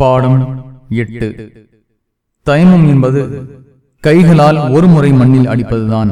பாடம் எட்டு. தயமம் என்பது கைகளால் ஒரு முறை மண்ணில் அடிப்பதுதான்.